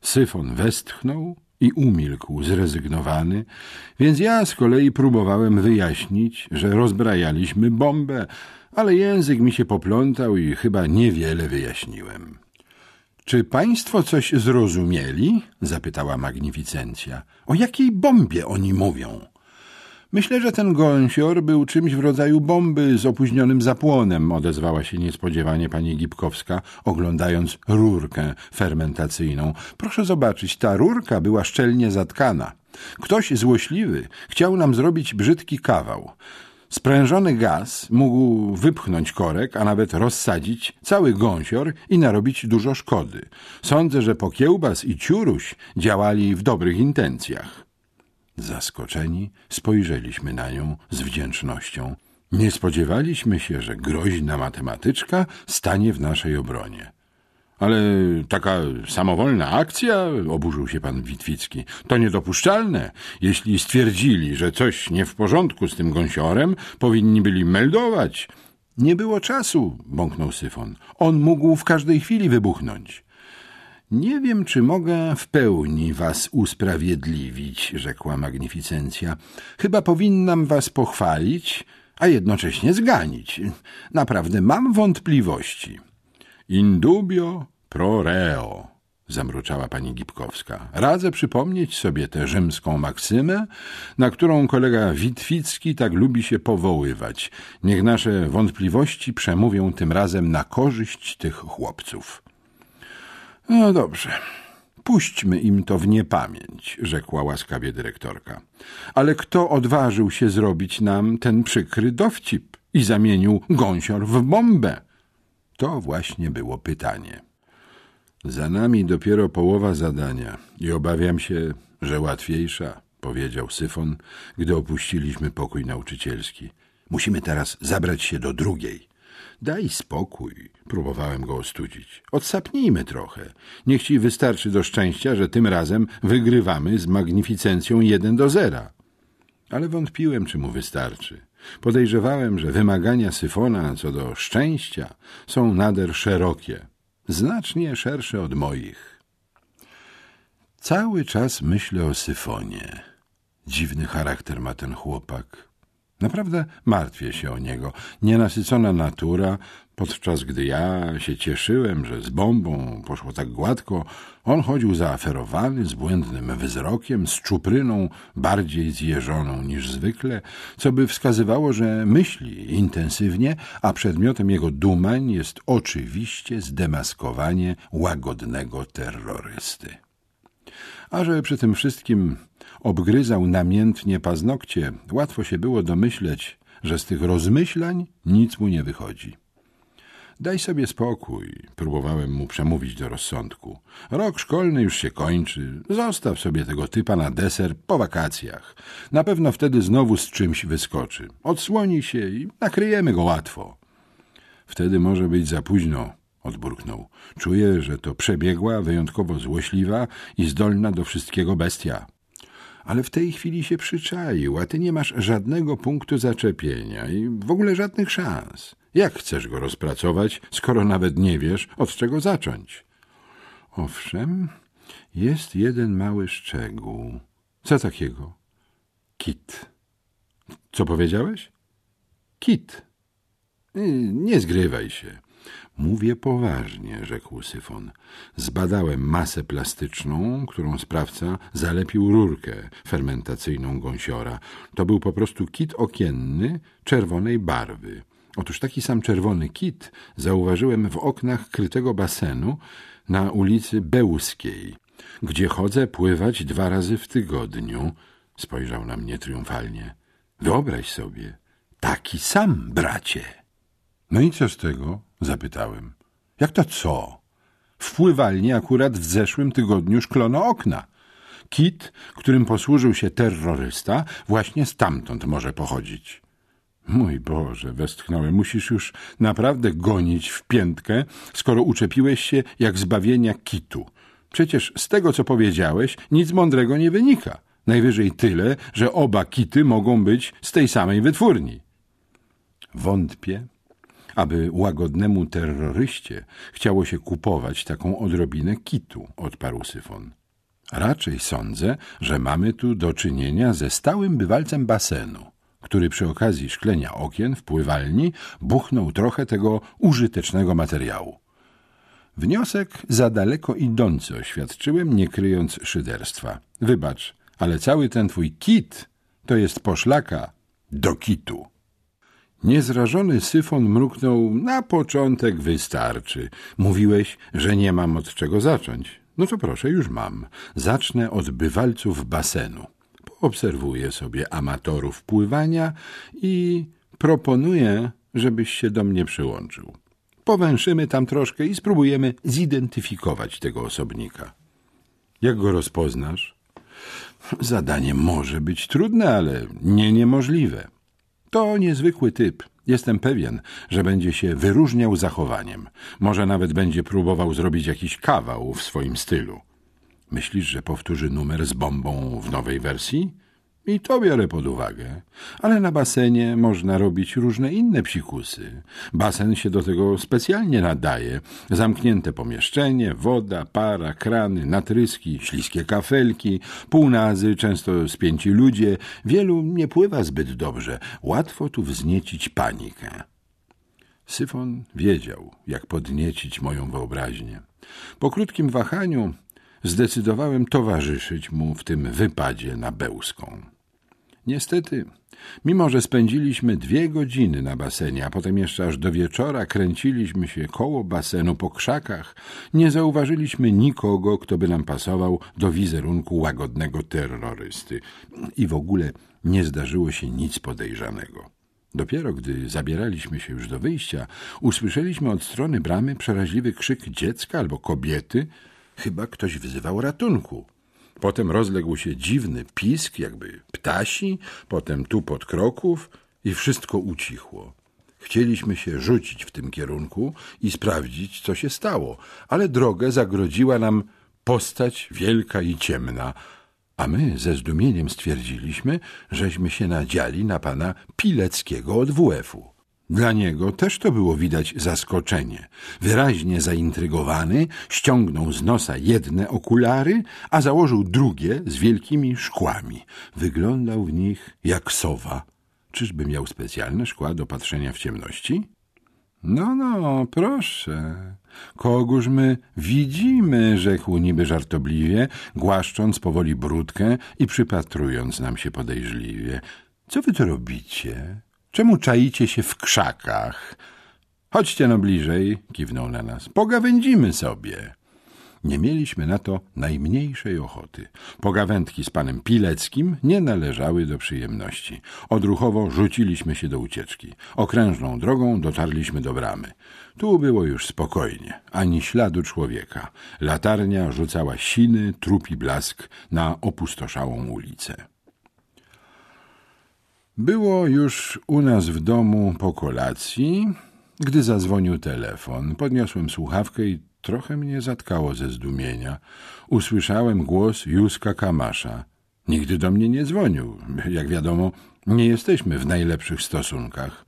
Syfon westchnął i umilkł zrezygnowany, więc ja z kolei próbowałem wyjaśnić, że rozbrajaliśmy bombę, ale język mi się poplątał i chyba niewiele wyjaśniłem. Czy państwo coś zrozumieli? zapytała magnificencja. O jakiej bombie oni mówią? Myślę, że ten gąsior był czymś w rodzaju bomby z opóźnionym zapłonem, odezwała się niespodziewanie pani Gipkowska, oglądając rurkę fermentacyjną. Proszę zobaczyć, ta rurka była szczelnie zatkana. Ktoś złośliwy chciał nam zrobić brzydki kawał. Sprężony gaz mógł wypchnąć korek, a nawet rozsadzić cały gąsior i narobić dużo szkody. Sądzę, że Pokiełbas i Ciuruś działali w dobrych intencjach. Zaskoczeni spojrzeliśmy na nią z wdzięcznością. Nie spodziewaliśmy się, że groźna matematyczka stanie w naszej obronie. Ale taka samowolna akcja, oburzył się pan Witwicki, to niedopuszczalne. Jeśli stwierdzili, że coś nie w porządku z tym gąsiorem, powinni byli meldować. Nie było czasu, bąknął Syfon. On mógł w każdej chwili wybuchnąć. Nie wiem, czy mogę w pełni was usprawiedliwić, rzekła magnificencja. Chyba powinnam was pochwalić, a jednocześnie zganić. Naprawdę mam wątpliwości. Indubio pro reo, zamruczała pani Gipkowska. Radzę przypomnieć sobie tę rzymską maksymę, na którą kolega Witwicki tak lubi się powoływać. Niech nasze wątpliwości przemówią tym razem na korzyść tych chłopców. No dobrze. Puśćmy im to w niepamięć, rzekła łaskawie dyrektorka. Ale kto odważył się zrobić nam ten przykry dowcip i zamienił gąsior w bombę? To właśnie było pytanie. Za nami dopiero połowa zadania i obawiam się, że łatwiejsza, powiedział Syfon, gdy opuściliśmy pokój nauczycielski. Musimy teraz zabrać się do drugiej. Daj spokój, próbowałem go ostudzić. Odsapnijmy trochę. Niech ci wystarczy do szczęścia, że tym razem wygrywamy z magnificencją jeden do zera. Ale wątpiłem, czy mu wystarczy. Podejrzewałem, że wymagania Syfona co do szczęścia są nader szerokie, znacznie szersze od moich. Cały czas myślę o Syfonie. Dziwny charakter ma ten chłopak. Naprawdę martwię się o niego. Nienasycona natura, podczas gdy ja się cieszyłem, że z bombą poszło tak gładko, on chodził zaaferowany, z błędnym wzrokiem, z czupryną bardziej zjeżoną niż zwykle, co by wskazywało, że myśli intensywnie, a przedmiotem jego dumań jest oczywiście zdemaskowanie łagodnego terrorysty. A że przy tym wszystkim obgryzał namiętnie paznokcie, łatwo się było domyśleć, że z tych rozmyślań nic mu nie wychodzi. Daj sobie spokój, próbowałem mu przemówić do rozsądku. Rok szkolny już się kończy. Zostaw sobie tego typa na deser po wakacjach. Na pewno wtedy znowu z czymś wyskoczy. Odsłoni się i nakryjemy go łatwo. Wtedy może być za późno, odburknął. Czuję, że to przebiegła, wyjątkowo złośliwa i zdolna do wszystkiego bestia ale w tej chwili się przyczaił, a ty nie masz żadnego punktu zaczepienia i w ogóle żadnych szans. Jak chcesz go rozpracować, skoro nawet nie wiesz, od czego zacząć? Owszem, jest jeden mały szczegół. Co takiego? Kit. Co powiedziałeś? Kit. Nie zgrywaj się. Mówię poważnie, rzekł Syfon. Zbadałem masę plastyczną, którą sprawca zalepił rurkę fermentacyjną gąsiora. To był po prostu kit okienny czerwonej barwy. Otóż taki sam czerwony kit zauważyłem w oknach krytego basenu na ulicy Bełskiej, gdzie chodzę pływać dwa razy w tygodniu. Spojrzał na mnie triumfalnie. Wyobraź sobie, taki sam, bracie. No i co z tego? Zapytałem. Jak to co? W pływalni akurat w zeszłym tygodniu szklono okna. Kit, którym posłużył się terrorysta, właśnie stamtąd może pochodzić. Mój Boże, westchnąłem, musisz już naprawdę gonić w piętkę, skoro uczepiłeś się jak zbawienia kitu. Przecież z tego, co powiedziałeś, nic mądrego nie wynika. Najwyżej tyle, że oba kity mogą być z tej samej wytwórni. Wątpię, aby łagodnemu terroryście chciało się kupować taką odrobinę kitu, odparł Syfon. Raczej sądzę, że mamy tu do czynienia ze stałym bywalcem basenu, który przy okazji szklenia okien w pływalni buchnął trochę tego użytecznego materiału. Wniosek za daleko idący oświadczyłem, nie kryjąc szyderstwa. Wybacz, ale cały ten twój kit to jest poszlaka do kitu. Niezrażony syfon mruknął, na początek wystarczy. Mówiłeś, że nie mam od czego zacząć. No to proszę, już mam. Zacznę od bywalców basenu. Poobserwuję sobie amatorów pływania i proponuję, żebyś się do mnie przyłączył. Powęszymy tam troszkę i spróbujemy zidentyfikować tego osobnika. Jak go rozpoznasz? Zadanie może być trudne, ale nie niemożliwe. To niezwykły typ. Jestem pewien, że będzie się wyróżniał zachowaniem. Może nawet będzie próbował zrobić jakiś kawał w swoim stylu. Myślisz, że powtórzy numer z bombą w nowej wersji? I to biorę pod uwagę. Ale na basenie można robić różne inne psikusy. Basen się do tego specjalnie nadaje. Zamknięte pomieszczenie, woda, para, krany, natryski, śliskie kafelki, półnazy, często spięci ludzie. Wielu nie pływa zbyt dobrze. Łatwo tu wzniecić panikę. Syfon wiedział, jak podniecić moją wyobraźnię. Po krótkim wahaniu zdecydowałem towarzyszyć mu w tym wypadzie na Bełską. Niestety, mimo że spędziliśmy dwie godziny na basenie, a potem jeszcze aż do wieczora kręciliśmy się koło basenu po krzakach, nie zauważyliśmy nikogo, kto by nam pasował do wizerunku łagodnego terrorysty. I w ogóle nie zdarzyło się nic podejrzanego. Dopiero gdy zabieraliśmy się już do wyjścia, usłyszeliśmy od strony bramy przeraźliwy krzyk dziecka albo kobiety. Chyba ktoś wzywał ratunku. Potem rozległ się dziwny pisk, jakby ptasi, potem tupot kroków i wszystko ucichło. Chcieliśmy się rzucić w tym kierunku i sprawdzić, co się stało, ale drogę zagrodziła nam postać wielka i ciemna, a my ze zdumieniem stwierdziliśmy, żeśmy się nadziali na pana Pileckiego od WF-u. Dla niego też to było widać zaskoczenie. Wyraźnie zaintrygowany, ściągnął z nosa jedne okulary, a założył drugie z wielkimi szkłami. Wyglądał w nich jak sowa. Czyżby miał specjalne szkła do patrzenia w ciemności? No, no, proszę. Kogóż my widzimy, rzekł niby żartobliwie, głaszcząc powoli brudkę i przypatrując nam się podejrzliwie. Co wy to robicie? Czemu czaicie się w krzakach? Chodźcie no bliżej, kiwnął na nas. Pogawędzimy sobie. Nie mieliśmy na to najmniejszej ochoty. Pogawędki z panem Pileckim nie należały do przyjemności. Odruchowo rzuciliśmy się do ucieczki. Okrężną drogą dotarliśmy do bramy. Tu było już spokojnie, ani śladu człowieka. Latarnia rzucała siny, trupi blask na opustoszałą ulicę. Było już u nas w domu po kolacji, gdy zadzwonił telefon. Podniosłem słuchawkę i trochę mnie zatkało ze zdumienia. Usłyszałem głos Józka Kamasza. Nigdy do mnie nie dzwonił. Jak wiadomo, nie jesteśmy w najlepszych stosunkach.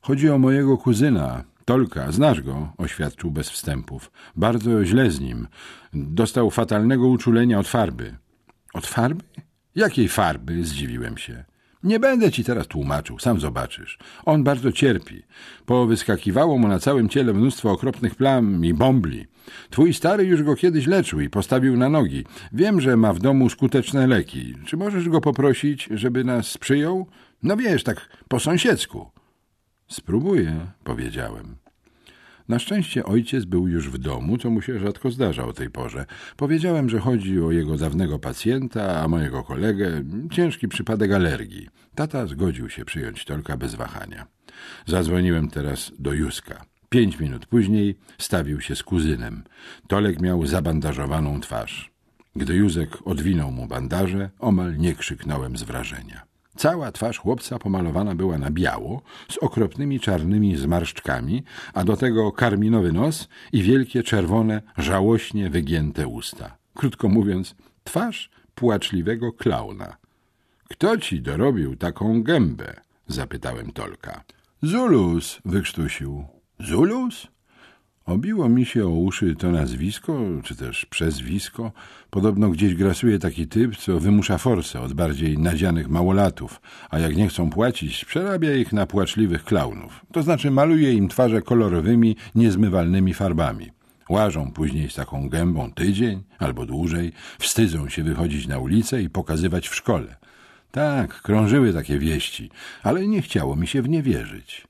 Chodzi o mojego kuzyna, Tolka, znasz go, oświadczył bez wstępów. Bardzo źle z nim. Dostał fatalnego uczulenia od farby. Od farby? Jakiej farby? Zdziwiłem się. Nie będę ci teraz tłumaczył, sam zobaczysz. On bardzo cierpi. Powyskakiwało mu na całym ciele mnóstwo okropnych plam i bombli. Twój stary już go kiedyś leczył i postawił na nogi. Wiem, że ma w domu skuteczne leki. Czy możesz go poprosić, żeby nas przyjął? No wiesz, tak po sąsiedzku. Spróbuję, powiedziałem. Na szczęście ojciec był już w domu, co mu się rzadko zdarza o tej porze. Powiedziałem, że chodzi o jego dawnego pacjenta, a mojego kolegę ciężki przypadek alergii. Tata zgodził się przyjąć Tolka bez wahania. Zadzwoniłem teraz do Józka. Pięć minut później stawił się z kuzynem. Tolek miał zabandażowaną twarz. Gdy Józek odwinął mu bandaże, omal nie krzyknąłem z wrażenia. Cała twarz chłopca pomalowana była na biało, z okropnymi czarnymi zmarszczkami, a do tego karminowy nos i wielkie czerwone, żałośnie wygięte usta. Krótko mówiąc, twarz płaczliwego klauna. Kto ci dorobił taką gębę? zapytałem Tolka. Zulus, wykrztusił. Zulus? Obiło mi się o uszy to nazwisko, czy też przezwisko. Podobno gdzieś grasuje taki typ, co wymusza forsę od bardziej nadzianych małolatów, a jak nie chcą płacić, przerabia ich na płaczliwych klaunów. To znaczy maluje im twarze kolorowymi, niezmywalnymi farbami. Łażą później z taką gębą tydzień albo dłużej, wstydzą się wychodzić na ulicę i pokazywać w szkole. Tak, krążyły takie wieści, ale nie chciało mi się w nie wierzyć.